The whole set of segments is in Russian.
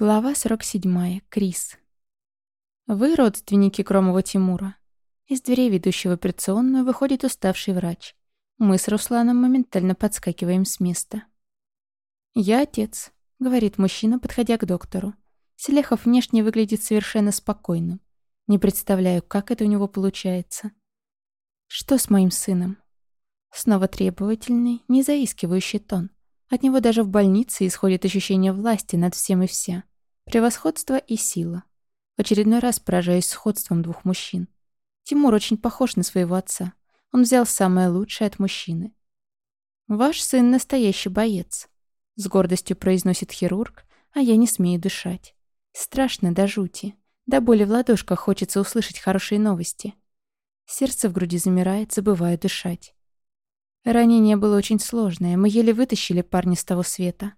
Глава 47. Крис. Вы родственники Кромова Тимура. Из дверей ведущего операционную выходит уставший врач. Мы с Русланом моментально подскакиваем с места. «Я отец», — говорит мужчина, подходя к доктору. Селехов внешне выглядит совершенно спокойным. Не представляю, как это у него получается. «Что с моим сыном?» Снова требовательный, не заискивающий тон. От него даже в больнице исходит ощущение власти над всем и вся. Превосходство и сила. В очередной раз поражаюсь сходством двух мужчин. Тимур очень похож на своего отца. Он взял самое лучшее от мужчины. «Ваш сын настоящий боец», — с гордостью произносит хирург, а я не смею дышать. Страшно до жути. До боли в ладошках хочется услышать хорошие новости. Сердце в груди замирает, забываю дышать. Ранение было очень сложное, мы еле вытащили парня с того света.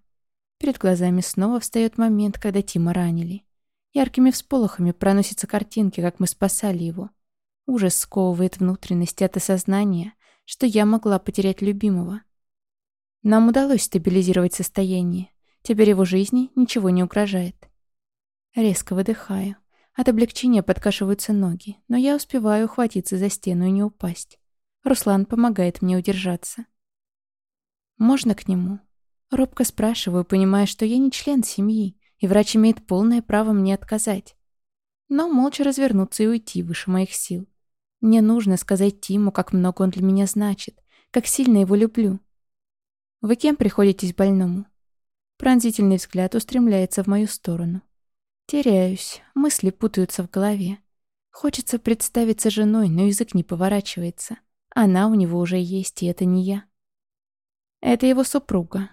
Перед глазами снова встает момент, когда Тима ранили. Яркими всполохами проносятся картинки, как мы спасали его. Ужас сковывает внутренности от осознания, что я могла потерять любимого. Нам удалось стабилизировать состояние. Теперь его жизни ничего не угрожает. Резко выдыхаю. От облегчения подкашиваются ноги, но я успеваю ухватиться за стену и не упасть. Руслан помогает мне удержаться. «Можно к нему?» Робко спрашиваю, понимая, что я не член семьи, и врач имеет полное право мне отказать. Но молча развернуться и уйти выше моих сил. Мне нужно сказать Тиму, как много он для меня значит, как сильно его люблю. Вы кем приходитесь больному? Пронзительный взгляд устремляется в мою сторону. Теряюсь, мысли путаются в голове. Хочется представиться женой, но язык не поворачивается. Она у него уже есть, и это не я. Это его супруга.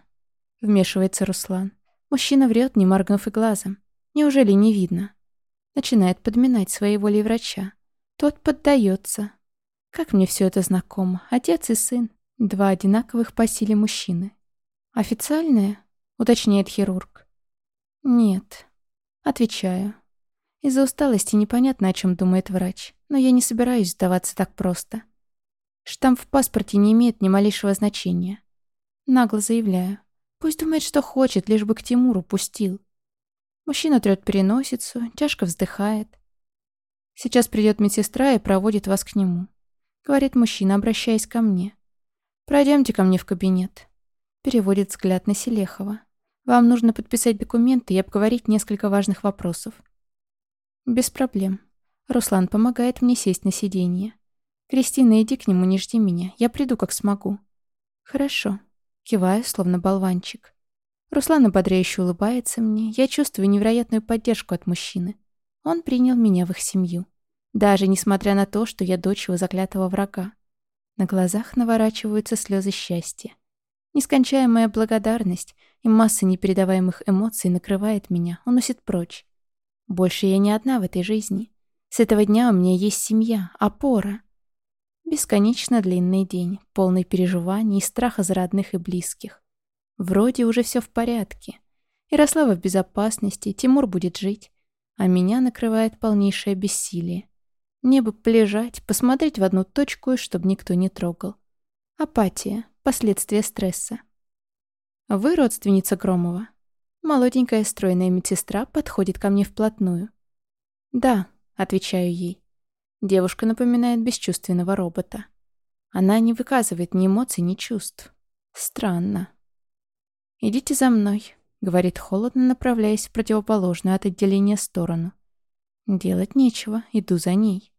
Вмешивается Руслан. Мужчина врет, не моргнув и глазом. Неужели не видно? Начинает подминать своей волей врача. Тот поддается. Как мне все это знакомо. Отец и сын. Два одинаковых по силе мужчины. Официальное? Уточняет хирург. Нет. Отвечаю. Из-за усталости непонятно, о чем думает врач. Но я не собираюсь сдаваться так просто. Штамп в паспорте не имеет ни малейшего значения. Нагло заявляю. Пусть думает, что хочет, лишь бы к Тимуру пустил. Мужчина трёт переносицу, тяжко вздыхает. Сейчас придет медсестра и проводит вас к нему. Говорит мужчина, обращаясь ко мне. Пройдемте ко мне в кабинет. Переводит взгляд на Селехова. Вам нужно подписать документы и обговорить несколько важных вопросов. Без проблем. Руслан помогает мне сесть на сиденье. «Кристина, иди к нему, не жди меня. Я приду, как смогу». «Хорошо». Киваю, словно болванчик. Руслан ободряюще улыбается мне. Я чувствую невероятную поддержку от мужчины. Он принял меня в их семью. Даже несмотря на то, что я дочь его заклятого врага. На глазах наворачиваются слезы счастья. Нескончаемая благодарность и масса непередаваемых эмоций накрывает меня, уносит прочь. Больше я не одна в этой жизни. С этого дня у меня есть семья, опора. Бесконечно длинный день, полный переживаний и страха за родных и близких. Вроде уже все в порядке. Ярослава в безопасности, Тимур будет жить, а меня накрывает полнейшее бессилие. Мне бы полежать, посмотреть в одну точку, чтобы никто не трогал. Апатия, последствия стресса. Вы родственница Громова? Молоденькая стройная медсестра подходит ко мне вплотную. «Да», — отвечаю ей. Девушка напоминает бесчувственного робота. Она не выказывает ни эмоций, ни чувств. Странно. «Идите за мной», — говорит холодно, направляясь в противоположную от отделения сторону. Делать нечего, иду за ней.